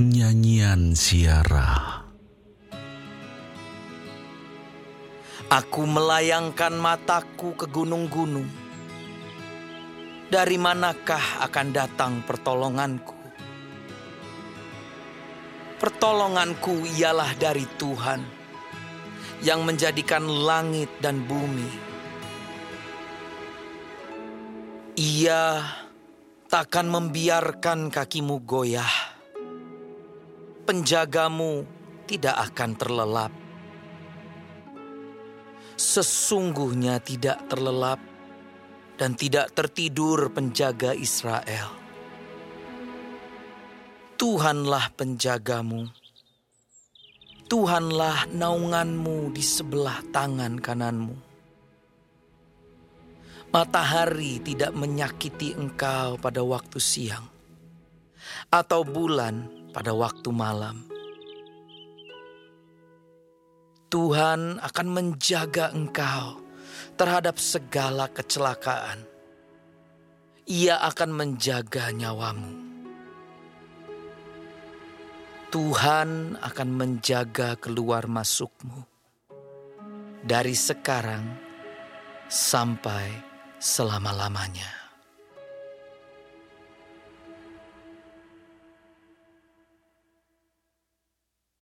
Nyanyian Siara Aku melayangkan mataku ke gunung-gunung. Dari manakah akan datang pertolonganku? Pertolonganku ialah dari Tuhan yang menjadikan langit dan bumi. Ia takkan membiarkan kakimu goyah. Penjagamu tidak akan terlelap. Sesungguhnya tidak terlelap dan tidak tertidur penjaga Israel. Tuhanlah penjagamu. Tuhanlah naunganmu di sebelah tangan kananmu. Matahari tidak menyakiti engkau pada waktu siang, atau bulan pada waktu malam. Tuhan akan menjaga engkau terhadap segala kecelakaan. Ia akan menjaga nyawamu. Tuhan akan menjaga keluar masukmu dari sekarang sampai selama-lamanya.